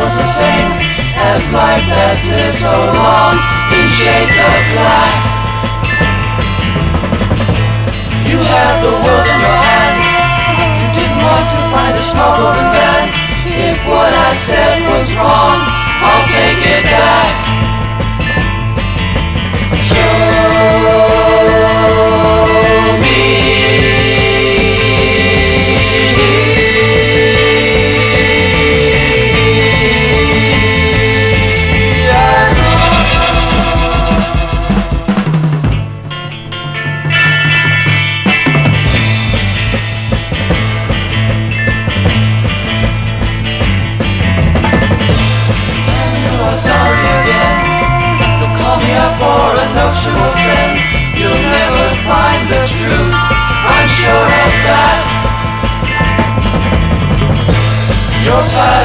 was the same as life that's lived so long in shades of black. You had the world in your hand. You didn't want to find a small golden band. You're tired